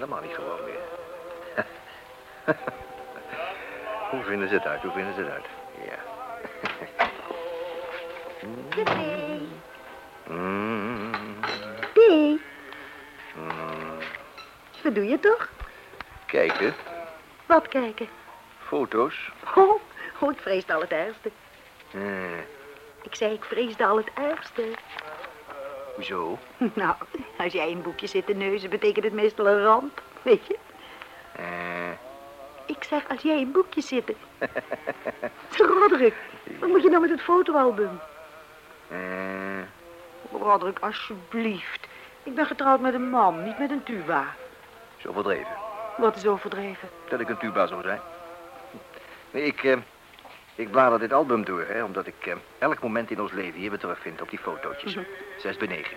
Helemaal niet gewoon meer. Hoe vinden ze het uit? Hoe vinden ze het uit? Ja. Tippie. Mm, Pie, mm. wat doe je toch? Kijken, Wat kijken? foto's. Oh, oh, ik vreesde al het ergste. Eh, Ik zei, ik vreesde al het ergste. Hoezo? Nou, als jij in een boekje zit te neuzen, betekent het meestal een ramp, weet je? Eh, Ik zeg, als jij in een boekje zit... Roderick, wat moet je nou met het fotoalbum? eh. Roderick, alsjeblieft. Ik ben getrouwd met een man, niet met een tuba. Is overdreven. Wat is overdreven? Dat ik een tuba zou zijn. Nee, ik, eh, ik blader dit album door, hè, omdat ik eh, elk moment in ons leven hier weer terugvind op die fotootjes. Zes bij negen.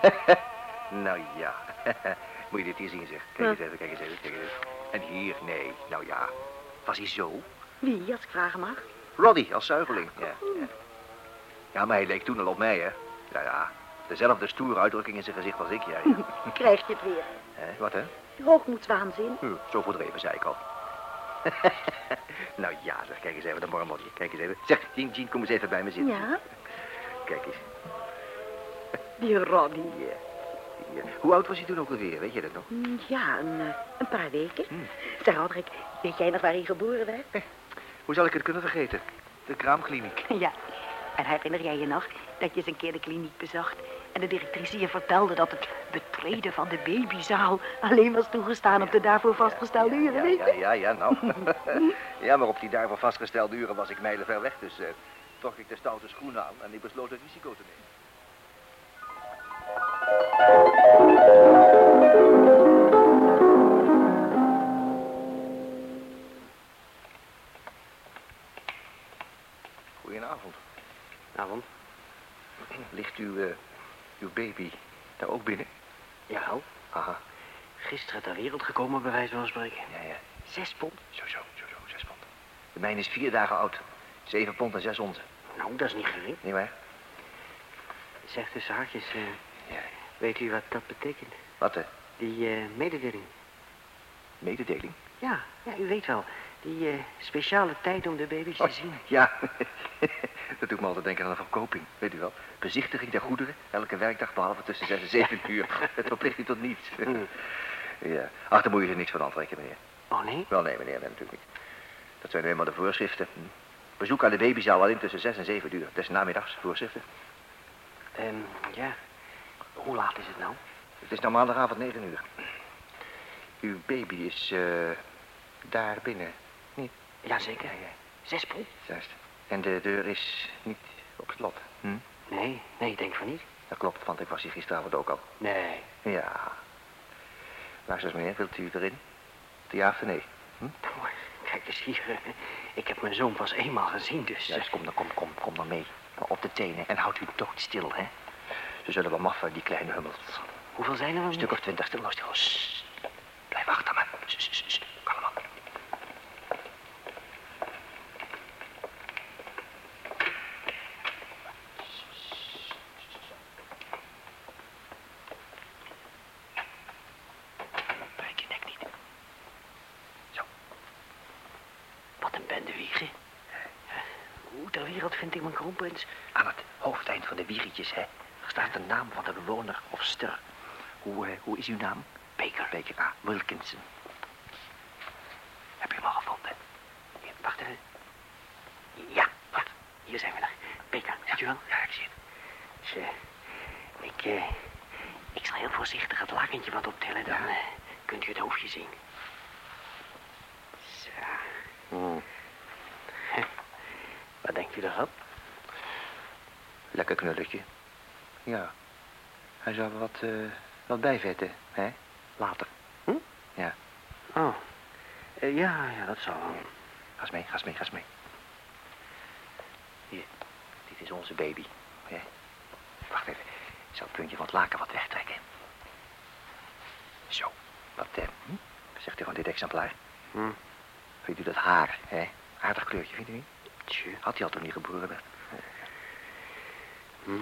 nou ja, moet je dit hier zien, zeg. Kijk eens even, kijk eens even, kijk eens even. En hier, nee, nou ja. Was hij zo? Wie, als ik vragen mag? Roddy, als zuigeling, ja. Ja, ja maar hij leek toen al op mij, hè. Ja, ja, dezelfde stoere uitdrukking in zijn gezicht als ik, ja. ja. Krijg je het weer. Hè, wat, hè? Hoogmoedswaanzin. Hm, zo verdreven, zei ik al. nou ja, zeg, kijk eens even, dat mormeltje. Kijk eens even. Zeg, Jean, Jean, kom eens even bij me zitten. Ja, Kijk eens. die Roddy. Ja. Ja. Hoe oud was hij toen ook alweer, weet je dat nog? Mm, Ja, een, eh, een paar weken. Hmm. Zeg, Roderick, weet jij nog waar hij geboren werd? Hoe zal ik het kunnen vergeten? De kraamkliniek. Ja. En herinner jij je nog dat je eens een keer de kliniek bezocht... en de directrice je vertelde dat het betreden van de babyzaal... alleen was toegestaan op de daarvoor vastgestelde uren, Ja, weet ja, je? ja, ja, nou. ja, maar op die daarvoor vastgestelde uren was ik mijlenver weg, dus eh, trok ik de stoute schoenen aan en ik besloot het risico te nemen. Baby daar ook binnen? Ja, Aha. gisteren ter wereld gekomen, bij wijze van spreken. Ja, ja. Zes pond. Zo, zo, zo, zo, zes pond. De mijne is vier dagen oud. Zeven pond en zes onze. Nou, dat is niet gering. Niet waar? Zeg tussen haakjes, eh, Ja. weet u wat dat betekent? Wat, hè? Die eh, mededeling. Mededeling? Ja, ja, u weet wel. Die eh, speciale tijd om de baby's te zien. Ja, dat doet me altijd denken aan een verkoping, weet u wel. Bezichtiging der goederen, elke werkdag behalve tussen zes en zeven uur. Het verplicht u tot niets. Hmm. Ja, ach, daar moet je er niks van aantrekken, meneer. Oh, nee? Wel, nee, meneer, nee, natuurlijk niet. Dat zijn nu eenmaal de voorschriften. Hm. Bezoek aan de babyzaal alleen tussen zes en zeven uur. Des namiddags, voorschriften. Ehm, ja. Hoe laat is het nou? Het is nou maandagavond negen uur. Uw baby is eh, daar binnen. Jazeker. Ja, ja, Zes pond? juist. En de deur is niet op slot. Hm? Nee, nee, ik denk van niet. Dat klopt, want ik was hier gisteravond ook al. Nee. Ja. Luister eens, meneer, wilt u erin? Ja of nee? Nou, Kijk eens hier. eh, Ik heb mijn zoon pas eenmaal gezien, dus... Juist, kom dan, kom, kom, kom dan mee. Op de tenen en houd u doodstil, hè. Ze zullen wel maffen, die kleine hummels. Hoeveel zijn er Een stuk of twintig, stil nou stil. Blijf achter me sst. Kalm aan. Breek je nek niet. Zo. Wat een bende wiegen. Hoe ter wereld vind ik mijn kroonprins? Aan het hoofdeind van de wiertjes, hè, staat de naam van de bewoner of ster. Hoe, eh, hoe is uw naam? Baker. Baker, ah, Wilkinson. Heb je hem al gevonden? Wacht even. Ja, wacht. Hier zijn we er. Beker, ziet u wel? Ja, ik zie het. Dus, eh, ik, eh, ik zal heel voorzichtig het lakentje wat optillen. Dan Ja. kunt u het hoofdje zien. Zo. Hmm. Wat denkt u ervan? Lekker knulletje. Ja. Hij zou wat, eh, wat bijvetten, hè? Later. Oh. Eh, ja, ja, dat zal wel. Ga eens mee, ga eens mee, ga eens mee. Hier, dit is onze baby. Wacht even. Ik zal het puntje van het laken wat wegtrekken. Zo. Wat eh, hm? zegt u van dit exemplaar? Hm. Vindt u dat haar, hè? Aardig kleurtje, vindt u niet? Tjie. Had hij al toen hij geboren werd. Hm.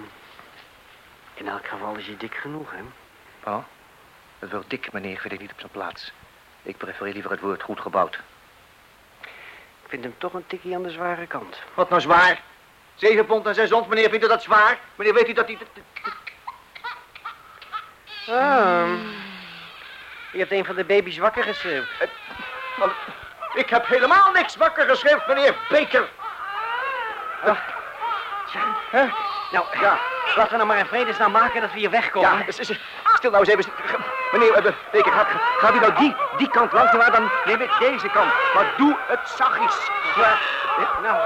In elk geval is hij dik genoeg, hè? Oh? Het woord dik, meneer, vind ik niet op zijn plaats. Ik prefereer liever het woord goed gebouwd. Ik vind hem toch een tikkie aan de zware kant. Wat nou zwaar? Zeven pond en zes ons, meneer, vindt u dat zwaar? Meneer, weet u dat hij... Ah. Je hebt een van de baby's wakker geschreeuwd. Ik heb helemaal niks wakker geschreven, meneer Beker. Nou, ja. laten we nou maar in vredesnaam maken dat we hier wegkomen. Ja, stil nou eens even. Meneer eh, Beker, gaat, gaat u nou die, die kant langs, maar dan neem ik deze kant. Maar doe het zachtjes. Ja, nou,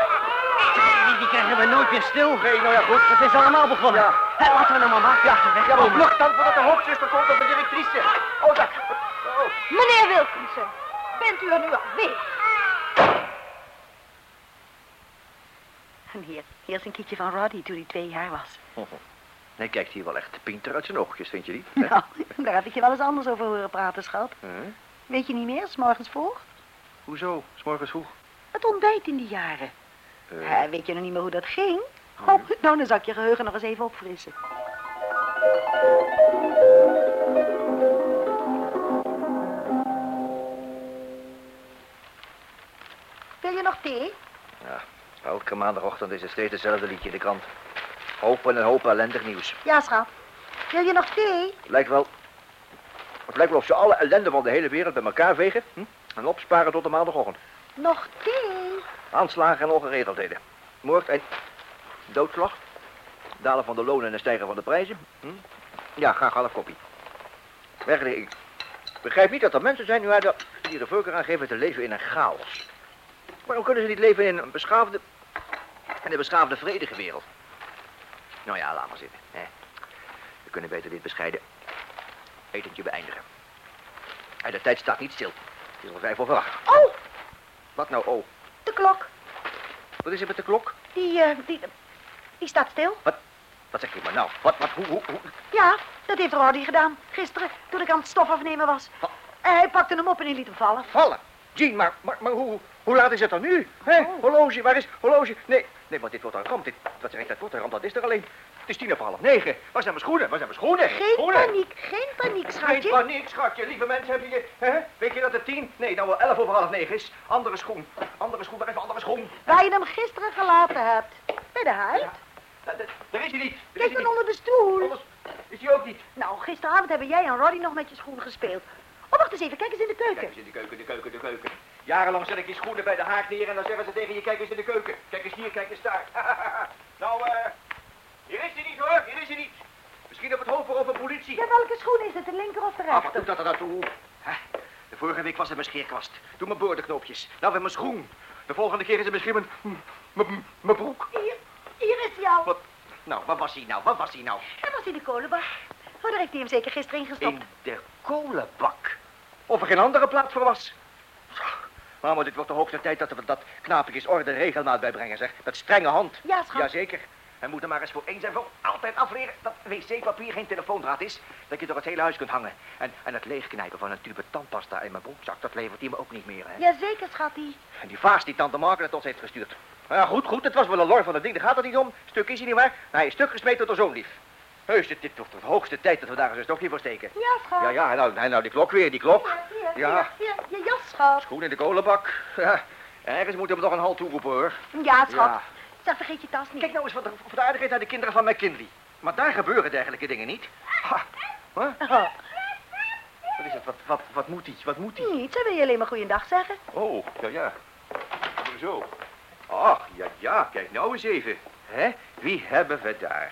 die, die krijgen we nooit meer stil. Nee, nou ja, goed. Het is allemaal begonnen. Ja. Hè, laten we nou maar maken dat we Ja, maar vlug dan voordat de hoofdzuster komt of de directrice. Oh, daar. Oh. Meneer Wilkinson, bent u er nu alweer? En hier, hier is een kietje van Roddy toen hij twee jaar was. Hij kijkt hier wel echt pinter uit zijn oogjes, vind je niet? Nou, daar heb ik je wel eens anders over horen praten, schat. Huh? Weet je niet meer, s morgens vroeg? Hoezo? S morgens vroeg? Het ontbijt in die jaren. Eh, weet je nog niet meer hoe dat ging? Oh, nou, dan zal ik je geheugen nog eens even opfrissen. Wil je nog thee? ja, elke maandagochtend is het steeds hetzelfde liedje in de krant. Hopen en hopen ellendig nieuws. Ja, schat. Wil je nog thee? Lijkt wel... Het lijkt wel of ze alle ellende van de hele wereld bij elkaar vegen... Hm? en opsparen tot de maandagochtend. Nog thee? Aanslagen en ongeregeldheden. Moord en doodslag. Dalen van de lonen en stijgen van de prijzen. Hm? Ja, graag half koppie. Werkelijk, ik begrijp niet dat er mensen zijn nu uit de- die er voorkeur aan geven te leven in een chaos. Waarom kunnen ze niet leven in een beschaafde, in een beschaafde vredige wereld? Nou ja, laat maar zitten. Hè. We kunnen beter dit bescheiden etentje beëindigen. En de tijd staat niet stil. Het is al vijf over acht. Oh, Wat nou, oh? de klok. Wat is er met de klok? Die, eh, die, die staat stil. Wat zeg je maar nou? Wat, wat, hoe, hoe, hoe? Ja, dat heeft Roddy gedaan. Gisteren, toen ik aan het stof afnemen was. Wat? Hij pakte hem op en hij liet hem vallen. Vallen? Jean, maar, maar, maar hoe, hoe laat is het dan nu? Hè? Oh. Horloge, waar is horloge? Nee, nee, want dit wordt een ramp. Dit, wat zeg ik, dat wordt een ramp, dat is er alleen. Het is tien over half negen. Waar zijn mijn schoenen? Waar zijn mijn schoenen? Geen schoenen. paniek, geen paniek, Geen schatje. paniek, schatje. Lieve mensen, heb je je... Hè? Weet je dat het tien? Nee, nou wel elf over half negen is. Andere schoen. Andere schoen, waar is mijn andere schoen? Waar je hem gisteren gelaten hebt. Bij de huid. Ja. Da- da- Daar is hij niet. Daar is Kijk dan onder de stoel. Anders is hij ook niet. Nou, gisteravond hebben jij en Roddy nog met je schoenen gespeeld. Oh, wacht eens even, kijk eens in de Kijk keuken. eens in de keuken, de keuken, de keuken. Jarenlang zet ik je schoenen bij de haak neer en dan zeggen ze tegen je, kijk eens in de keuken. Kijk eens hier, kijk eens daar. nou, eh, hier is hij niet hoor, hier is hij niet. Misschien op het hoofd van politie. Ja, welke schoen is het, de linker of de Ah, wat rechter? doet dat er nou toe? Hè? De vorige week was het mijn scheerkwast. Toen mijn boordenknoopjes. Nou weer mijn schoen. De volgende keer is het misschien mijn, mijn, mijn broek. Hier, hier is hij al. Wat? Nou, wat was hij nou? Wat was hij nou? Dat was in de kolenbak. Oh, daar heeft hij hem zeker gisteren ingestopt. In de kolenbak. Of er geen andere plaats voor was. Maar, maar dit wordt de hoogste tijd dat we dat knaapjes orde regelmaat bijbrengen, zeg. Met strenge hand. Ja, schat. Jazeker. En moet er maar eens voor eens en voor altijd afleren dat wc-papier geen telefoondraad is. Dat je door het hele huis kunt hangen. En, en het leegknijpen van een tube tandpasta in mijn broekzak, dat levert hij me ook niet meer, hè. Jazeker, schattie. En die vaas die tante Margaret ons heeft gestuurd. Ja, goed, goed, het was wel een lor van het ding, daar gaat het niet om. Stuk is hij niet waar. Hij is stuk gesmeten door zo'n lief. Heus, dit, dit wordt de hoogste tijd dat we daar eens een stokje voor steken. Ja, schat. Ja, ja, nou, en nou die klok weer, die klok. Ja. hier, hier, je jas, schat. Schoen in de kolenbak. Ja, ergens moeten we nog een halt toeroepen, hoor. Ja, schat. Ja. Zeg, vergeet je tas niet. Kijk nou eens wat de, wat de aardigheid naar de kinderen van McKinley. Maar daar gebeuren dergelijke dingen niet. Ha. Huh? Oh, Wat is het? Wat, wat, wat moet hij? Wat moet hij? niet, ze wil je alleen maar goeiedag zeggen. Oh, ja, ja. Zo. Ach, ja, ja, kijk nou eens even. Hè? Wie hebben we daar?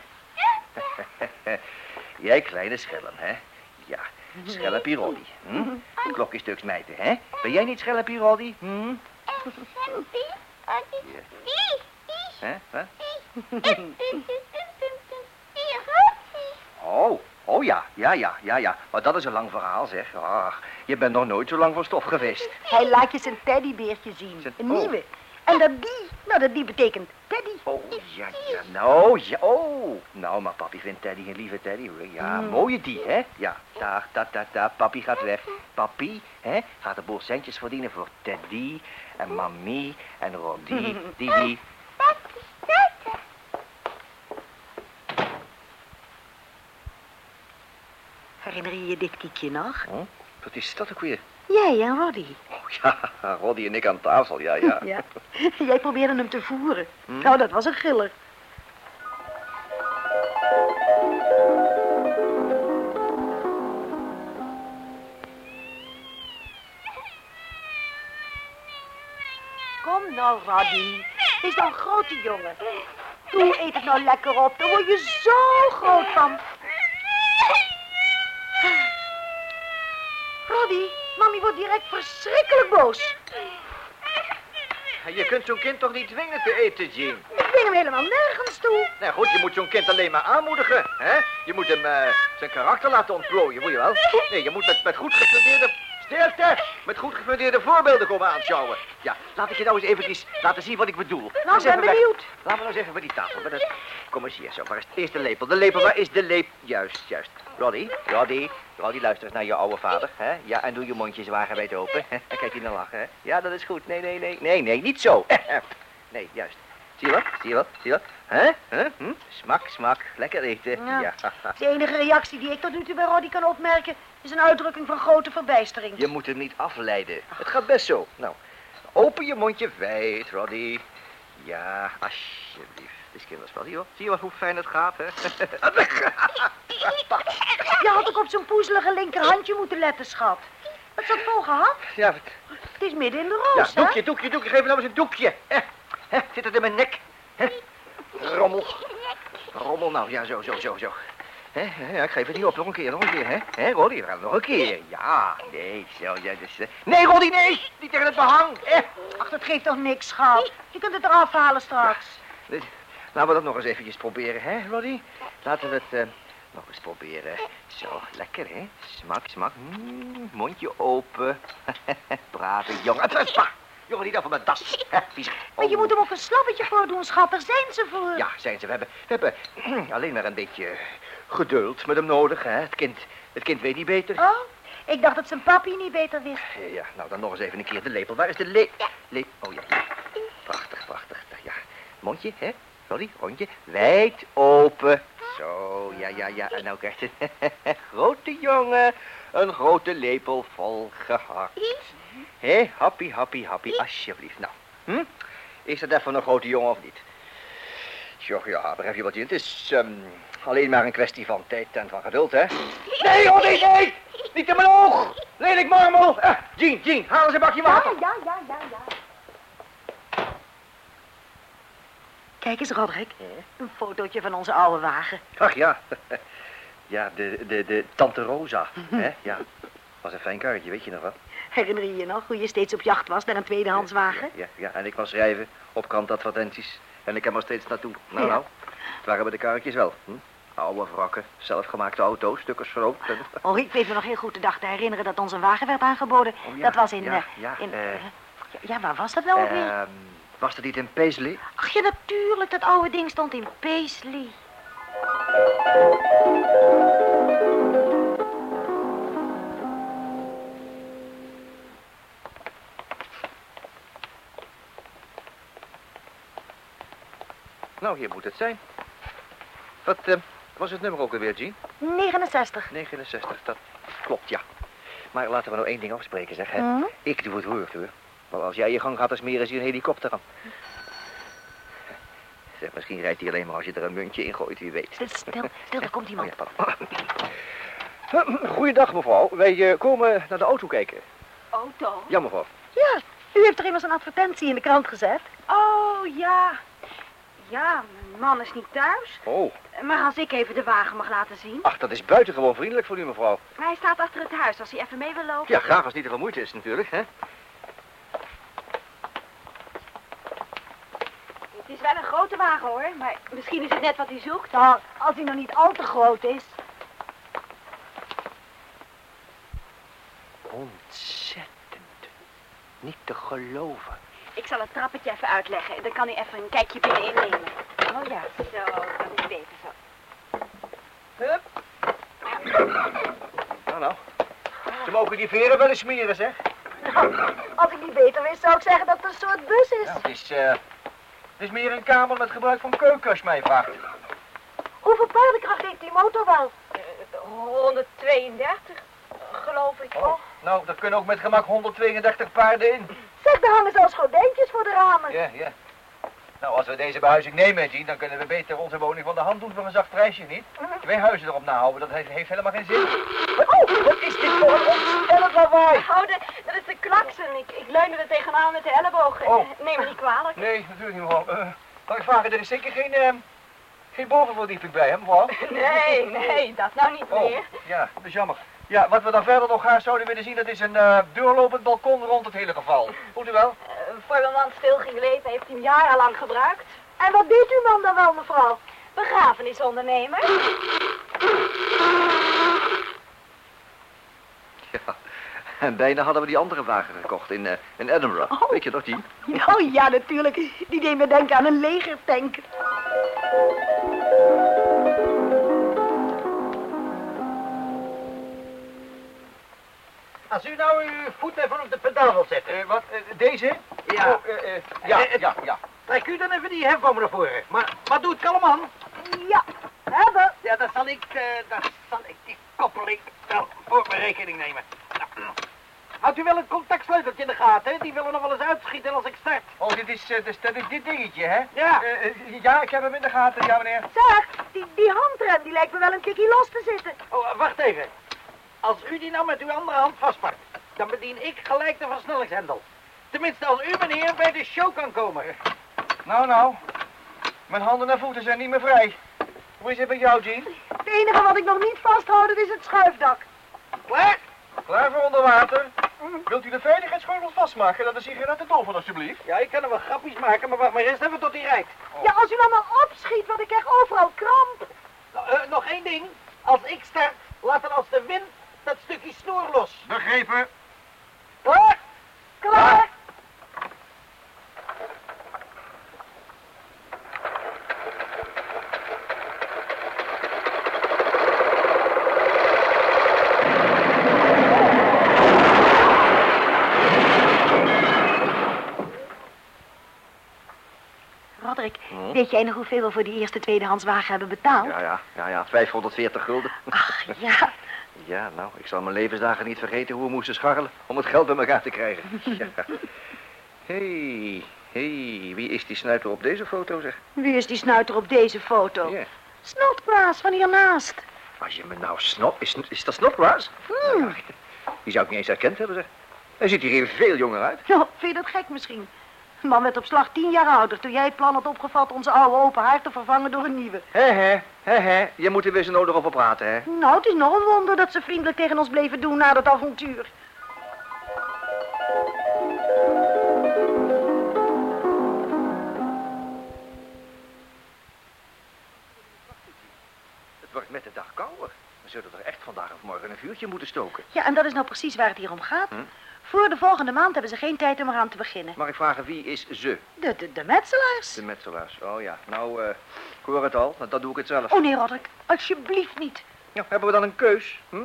Jij kleine schelm, hè? Ja, schelle Pirolli. Hm? Een klokjestuk smijten, hè? Ben jij niet schelle Pirolli? Hm? Hè? Hè? Oh, oh ja, ja, ja, ja, ja. Maar dat is een lang verhaal, zeg. Ach, je bent nog nooit zo lang van stof geweest. Hij laat je zijn teddybeertje zien. Zijn- Een oh. nieuwe. En dat die, nou dat die betekent teddy. Oh, ja, ja, nou, ja, oh. Nou, maar papi vindt Teddy een lieve Teddy, hoor. Ja, Mm. mooie die, hè? Ja, daar, daar, daar, daar, papi gaat weg. Papi, hè, gaat een boel centjes verdienen voor Teddy en mami en Roddy, Didi. Herinner je je dit kiekje nog? Hm? Wat is dat ook weer? Jij en Roddy. Oh, ja, Roddy en ik aan tafel, ja, ja. Ja. Jij probeerde hem te voeren. Hm? Nou, dat was een giller. Kom nou, Roddy. Is nou een grote jongen. Doe, eet het nou lekker op. Daar word je zo groot van. Roddy, mami wordt direct verschrikkelijk boos. Je kunt zo'n kind toch niet dwingen te eten, Jean? Ik dwing hem helemaal nergens toe. Nou goed, je moet zo'n kind alleen maar aanmoedigen, hè? Je moet hem eh, zijn karakter laten ontplooien, moet je wel? Nee, je moet met, met goed gefundeerde... Stilte! Met goed gefundeerde voorbeelden komen aanschouwen. Ja, laat ik je nou eens eventjes laten zien wat ik bedoel. Nou, ik ben benieuwd. Laten we nou eens even bij die tafel. Bij dat... Kom eens hier, zo. Waar is eerst de lepel? De lepel, waar is de lepel? Juist, juist. Roddy, Roddy, Roddy, luister eens naar je oude vader, hè? Ja, en doe je mondje zwaar open. En kijk je naar lachen, hè? Ja, dat is goed. Nee, nee, nee. Nee, nee, niet zo. Nee, juist. Zie je wat? Zie je wat? Zie je wat? Hè? Hè? Hm? Smak, smak. Lekker eten. Ja. ja. De enige reactie die ik tot nu toe bij Roddy kan opmerken... is een uitdrukking van grote verbijstering. Je moet hem niet afleiden. Het gaat best zo. Nou, open je mondje wijd, Roddy. Ja, alsjeblieft. Het is kinderspel. Zie je? Zie je wel hoe fijn het gaat, hè? Je had ook op zo'n poezelige linkerhandje moeten letten, schat. Wat is dat voor gehad? ja, wat- Het is midden in de ja, roos, hè? doekje, doekje, doekje. Geef me nou eens een doekje. Hè? Hè? Zit het in mijn nek? Rommel. Rommel, nou, ja, zo, zo, zo, zo. Hè, Ja, ik geef het niet op. Nog een keer, nog een keer, hè? Hè, Roddy? We gaan nog een keer. Ja, nee, zo, ja, dus... eh, Nee, Roddy, nee! Niet tegen het behang, hè? Ach, dat geeft toch niks, schat? Je kunt het eraf halen straks. Dit- Laten we dat nog eens eventjes proberen, hè, Roddy? Laten we het eh, nog eens proberen. Zo, lekker, hè? Smak, smak. Mm, mondje open. Brave jongen. Jongen, niet af van mijn das. Hè, vies. Maar je Oh. moet hem ook een slappetje voor doen, schat. Daar zijn ze voor. Ja, zijn ze. We hebben, we hebben alleen maar een beetje geduld met hem nodig, hè? Het kind, het kind weet niet beter. Oh, ik dacht dat zijn papi niet beter wist. Ja, nou dan nog eens even een keer de lepel. Waar is de lepel? Le oh ja. Prachtig, prachtig. Ja, mondje, hè? Sorry, rondje. Wijd open. Zo, ja, ja, ja. En nou krijgt grote jongen een grote lepel vol gehakt. Hé, happy, happy, happy, alsjeblieft. Nou, hm? Is dat even een grote jongen of niet? Tjoh, ja, begrijp je wat je... Het is ehm, alleen maar een kwestie van tijd en van geduld, hè? Nee, oh nee, nee! Niet in mijn oog! Lelijk marmel! Eh, Jean, Jean, haal eens een bakje water. ja, ja, ja, ja. Kijk eens, Roderick. Een fotootje van onze oude wagen. Ach ja. Ja, de, de, de Tante Rosa. hè? Ja. Was een fijn karretje, weet je nog wel? Herinner je je nog hoe je steeds op jacht was naar een tweedehands wagen? Ja, ja, en ik was schrijven op krantadvertenties. En ik heb er steeds naartoe. Nou, nou. Het waren bij de karretjes wel. Hm? Oude wrakken, zelfgemaakte auto's, stukken schroot. en- Oh, ik weet me nog heel goed de dag te herinneren dat ons een wagen werd aangeboden. Oh, ja, Dat was in... ja, eh, ja, in eh. ja, ja, waar was dat nou ook weer? Was dat niet in Paisley? Ach ja, natuurlijk. Dat oude ding stond in Paisley. Nou, hier moet het zijn. Wat eh, was het nummer ook alweer, Jean? 69. 69, dat klopt, ja. Maar laten we nou één ding afspreken, zeg. Hè? Hm? Ik doe het woord, hoor. Want als jij je gang gaat, dan smeren ze je een helikopter aan. Zeg, misschien rijdt hij alleen maar als je er een muntje in gooit, wie weet. Stil, stil, stil, daar komt iemand. Oh, ja, pardon. Goeiedag, mevrouw. Wij eh, komen naar de auto kijken. Auto? Ja, mevrouw. Ja, u heeft er immers een advertentie in de krant gezet. Oh, ja. Ja, mijn man is niet thuis. Oh, Maar als ik even de wagen mag laten zien. ach, dat is buitengewoon vriendelijk van u, mevrouw. Hij staat achter het huis als hij even mee wil lopen. Ja, graag als het niet te veel moeite is, natuurlijk, hè. Het is wel een grote wagen hoor, maar misschien is het net wat u zoekt. Nou, als hij nog niet al te groot is. Ontzettend. Niet te geloven. Ik zal het trappetje even uitleggen. Dan kan u even een kijkje binnenin nemen. Oh ja. Zo, dat is beter zo. Hup. Nou, nou. Ze mogen die veren wel eens smeren, zeg. Als ik niet beter wist, zou ik zeggen dat het een soort bus is. Ja, het is, eh, het is meer een kamer met gebruik van keuken, als je mij vraagt. Hoeveel paardenkracht heeft die motor wel? 132, geloof ik. Oh, nou, daar kunnen ook met gemak 132 paarden in. Zeg, er hangen zelfs gordijntjes voor de ramen. Ja, ja. Nou, als we deze behuizing nemen, Jean, dan kunnen we beter onze woning van de hand doen voor een zacht prijsje, niet? Twee huizen erop nahouden, dat heeft, heeft helemaal geen zin. Oh, wat is dit voor een ontstellend lawaai? Oh, de- dat is de klaksen. Ik, ik leunde er tegenaan met de elleboog. Oh. Neem me niet kwalijk. Nee, natuurlijk niet, mevrouw. Uh, mag ik vragen, er is zeker geen, eh, geen bovenverdieping bij, hè, mevrouw? Nee, nee, dat nou niet Oh, meer. ja, dat is jammer. Ja, wat we dan verder nog graag zouden willen zien, dat is een eh, deurlopend balkon rond het hele geval. Voelt u wel? Eh, voor mijn man stil ging leven heeft hij hem jarenlang gebruikt. En wat deed uw man dan wel, mevrouw? Begrafenisondernemer. Ja, en bijna hadden we die andere wagen gekocht in, eh, in Edinburgh. Oh. Weet je nog die? Oh ja, natuurlijk. Die deed me denken aan een legertank. Als u nou uw voet even op de pedaal wilt zetten. Eh, wat? eh, deze? Ja. Oh, eh, eh, ja, ja, ja. Trek u dan even die hefboom naar voren. Maar, maar doe het kalm aan. Ja, hebben. Ja, dan zal ik, eh dan zal ik die koppeling wel voor mijn rekening nemen. Nou, houdt u wel het contactsleuteltje in de gaten, hè? Die willen nog wel eens uitschieten als ik start. Oh, dit is, dus, dat is dit dingetje, hè? Ja. Ja, ik heb hem in de gaten, ja, meneer. Zeg, die, die handrem, die lijkt me wel een tikkie los te zitten. Oh, wacht even. Als u die nou met uw andere hand vastpakt, dan bedien ik gelijk de versnellingshendel. Tenminste, als u, meneer, bij de show kan komen. Nou, nou. Mijn handen en voeten zijn niet meer vrij. Hoe is het met jou, Jean? Het enige wat ik nog niet vasthoud, is het schuifdak. Klaar? Klaar voor onder water? Wilt u de veiligheidsgordel vastmaken? Dat de sigaretten doven, alsjeblieft. Ja, ik kan er wel grapjes maken, maar wacht maar eerst even tot hij rijdt. Ja, als u nou maar opschiet, want ik krijg overal kramp. Nou, eh, nog één ding. Als ik start, laat dan als de wind dat stukje snoer los. Begrepen. Klaar? Klaar. Roderick, weet jij nog hoeveel we voor die eerste tweedehandswagen hebben betaald? Ja, ja, ja, ja. 540 gulden. Ach, ja. Ja, nou, ik zal mijn levensdagen niet vergeten hoe we moesten scharrelen om het geld bij elkaar te krijgen. Ja. hey, hey, wie is die snuiter op deze foto, zeg? Wie is die snuiter op deze foto? Ja. Snotgraas van hiernaast. Als je me nou snot... Is, is dat Snodgrass? Hmm. Nou die zou ik niet eens herkend hebben, zeg. Hij ziet hier even veel jonger uit. Nou, vind je dat gek misschien? De man werd op slag tien jaar ouder toen jij het plan had opgevat onze oude open haard te vervangen door een nieuwe. Hé, hé, hé, hé. Je moet er weer zo nodig over praten, hè? Nou, het is nog een wonder dat ze vriendelijk tegen ons bleven doen na dat avontuur. Het wordt met de dag kouder. We zullen er echt vandaag of morgen een vuurtje moeten stoken. Ja, en dat is nou precies waar het hier om gaat. Hm? Voor de volgende maand hebben ze geen tijd om eraan te beginnen. Mag ik vragen, wie is ze? De, de, de metselaars. De metselaars. Oh ja, nou, eh, ik hoor het al. Nou, dan doe ik het zelf. Oh nee, Roderick, alsjeblieft niet. Ja, hebben we dan een keus? Hm?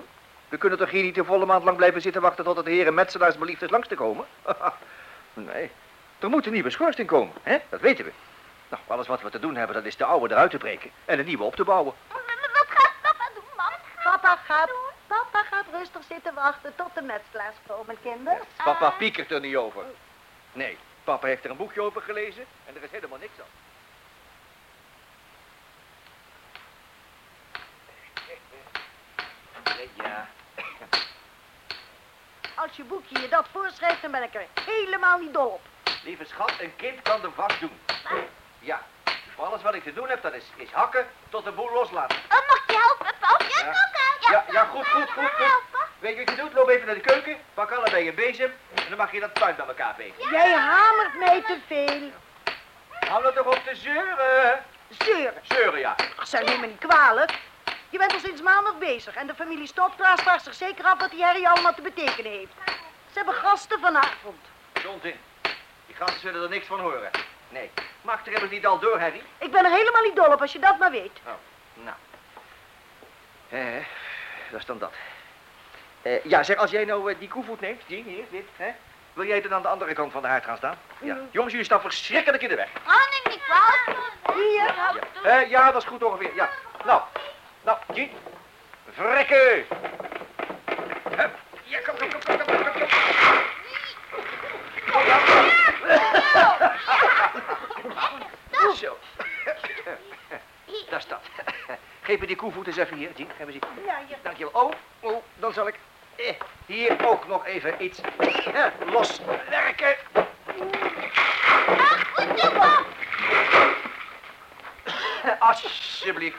We kunnen toch hier niet een volle maand lang blijven zitten wachten tot het de heren metselaars belieft is langs te komen? nee, er moet een nieuwe schoorsteen komen, hè? Dat weten we. Nou, alles wat we te doen hebben, dat is de oude eruit te breken en een nieuwe op te bouwen. Wat gaat papa doen, gaat, papa gaat rustig zitten wachten tot de metselaars komen, kinderen. Papa piekert er niet over. Nee, papa heeft er een boekje over gelezen en er is helemaal niks aan. Ja. Als je boekje je dat voorschrijft, dan ben ik er helemaal niet dol op. Lieve schat, een kind kan de was doen. Ja, voor alles wat ik te doen heb, dat is, is hakken tot de boel loslaten. Oh, mag je helpen, pap? Ja, Ja. Ja, ja, goed, goed, goed, goed. Weet je wat je doet? Loop even naar de keuken, pak allebei een bezem en dan mag je dat puin bij elkaar vegen. Jij hamert mij te veel. Hou nou toch op te zeuren. Zeuren. Zeuren, ja. Ach, zijn neem me niet kwalijk. Je bent al sinds maandag bezig en de familie Stopklaas vraagt zich zeker af wat die herrie allemaal te betekenen heeft. Ze hebben gasten vanavond. Zonzin. Die gasten zullen er niks van horen. Nee. Mag er niet al door, Harry? Ik ben er helemaal niet dol op als je dat maar weet. Oh, nou. Eh, dat is dan dat. Eh, ja, zeg, als jij nou eh, die koevoet neemt, die hier, dit, hè? Wil jij dan aan de andere kant van de haard gaan staan? Ja. Jongens, jullie staan verschrikkelijk in de weg. Oh, neem niet kwalijk. Hier. Ja, Eh, ja dat is goed ongeveer. Ja. Nou, nou, Jean. Vrekken. Hup. Ja, kom, kom, kom, kom, kom, kom, kom. Kom, ja. Zo. Daar staat. Geef me die koevoet eens even hier, Jean. Geef me die. Ja, hier. Dankjewel. Oh, oh, dan zal ik eh, hier ook nog even iets eh, loswerken. Alsjeblieft.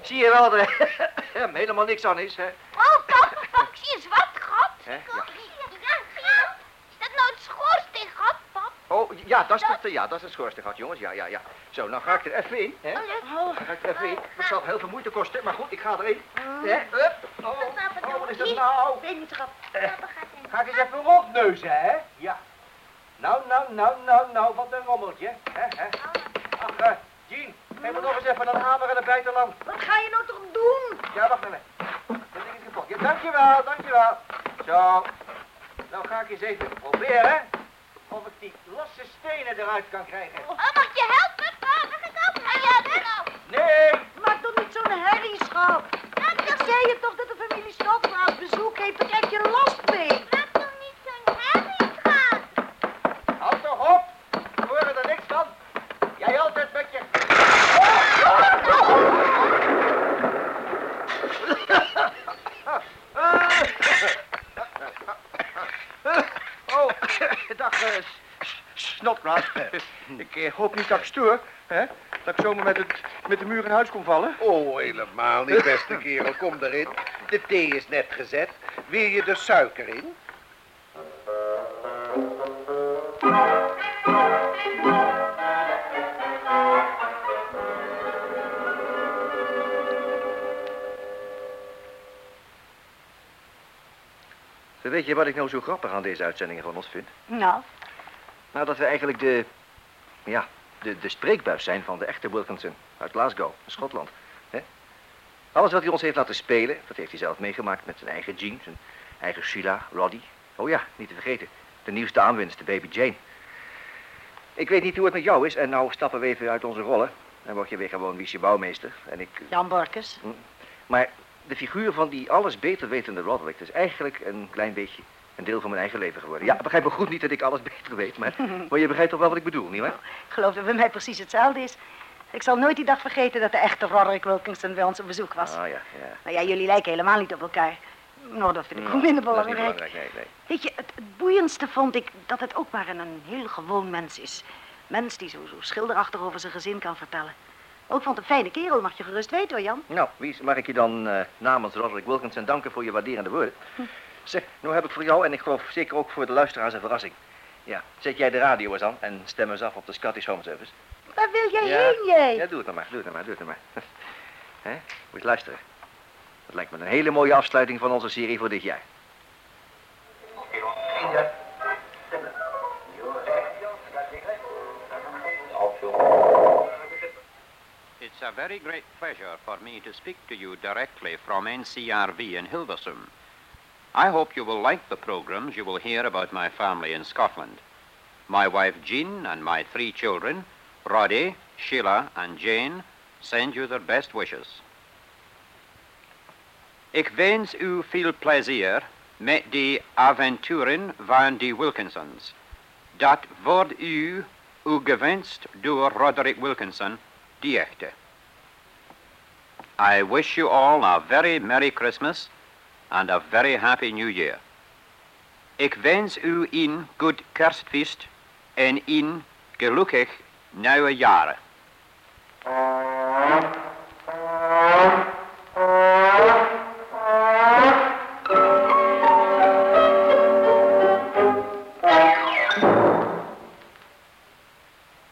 Zie je wel dat er helemaal niks aan is, hè? Oh, kijk, pap, zie je zwart? Ja. Ja, zie je? Is dat nou het schoorsteengat, pap? Oh, ja, dat is het, ja, dat is het schoorsteengat, jongens. Ja, ja, ja. Zo, nou ga ik er even in, hè? Oh, ga ik er even in. Dat zal heel veel moeite kosten, maar goed, ik ga erin. Hè? Hup. Oh, oh, wat is dat nou? Weet niet, schat. Eh, Ga ik eens even rondneuzen, hè? Ja. Nou, nou, nou, nou, nou, wat een rommeltje. Hè, hè? Ach, eh, Jean, geef me nog eens even een hamer en een buitenland. Wat ga je nou toch doen? Ja, wacht even. Dat ding is kapot. Ja, dankjewel, dankjewel. Zo. Nou ga ik eens even proberen of ik die losse stenen eruit kan krijgen. Oh, mag je helpen? Mag ik ook? Ja. Nee! Maak toch niet zo'n herrie, schat. Ik zei je toch dat de familie Stopklaas bezoek heeft, dan krijg je last mee. Maak toch niet zo'n herrie, schat. Houd toch op! We horen er niks van. Jij altijd met je... Oh, dag, eh, S- Snotgraas. Ik eh, hoop niet dat ik stoor, hè? Dat ik zomaar met, het, met de muur in huis kom vallen. Oh, helemaal niet, beste kerel. Kom erin. De thee is net gezet. Wil je er suiker in? Weet je wat ik nou zo grappig aan deze uitzendingen van ons vind? Nou, Nou, dat we eigenlijk de, ja, de, de spreekbuis zijn van de echte Wilkinson uit Glasgow, Schotland. Hè? Alles wat hij ons heeft laten spelen, dat heeft hij zelf meegemaakt met zijn eigen Jean, zijn eigen Sheila, Roddy. Oh ja, niet te vergeten, de nieuwste aanwinst, de baby Jane. Ik weet niet hoe het met jou is en nou stappen we even uit onze rollen. Dan word je weer gewoon Wiesje Bouwmeester. En ik, Jan Borkes. maar de figuur van die alles beter wetende Roderick is eigenlijk een klein beetje een deel van mijn eigen leven geworden. Ja, begrijp me goed niet dat ik alles beter weet, maar, maar je begrijpt toch wel wat ik bedoel, nietwaar? Ik geloof dat bij mij precies hetzelfde is. Ik zal nooit die dag vergeten dat de echte Roderick Wilkinson bij ons op bezoek was. Ah ja, ja. Nou ja, jullie lijken helemaal niet op elkaar. Nou, dat vind ik ook Nou, minder belangrijk. belangrijk, nee, nee. Weet je, het, het boeiendste vond ik dat het ook maar een heel gewoon mens is. Mens die zo, zo schilderachtig over zijn gezin kan vertellen. Ook vond een fijne kerel, mag je gerust weten hoor, Jan. Nou, Wies, mag ik je dan eh, namens Roderick Wilkinson danken voor je waarderende woorden. Zeg, nu heb ik voor jou en ik geloof zeker ook voor de luisteraars een verrassing. Ja, zet jij de radio eens aan en stem eens af op de Scottish Home Service. Waar wil jij Ja. heen, jij? Ja, doe het nou maar, doe het nou maar, doe het nou maar. Hè? Moet je luisteren. Dat lijkt me een hele mooie afsluiting van onze serie voor dit jaar. It's a very great pleasure for me to speak to you directly from NCRV in Hilversum. I hope you will like the programs you will hear about my family in Scotland. My wife Jean and my three children, Roddy, Sheila and Jane, send you their best wishes. Ik wens u veel plezier met de avonturen van de Wilkinsons. Dat wordt u, u gewenst door Roderick Wilkinson, die echte. I wish you all a very Merry Christmas and a very happy new year. Ik wens u een goed kerstfeest en een gelukkig nieuwe jaren.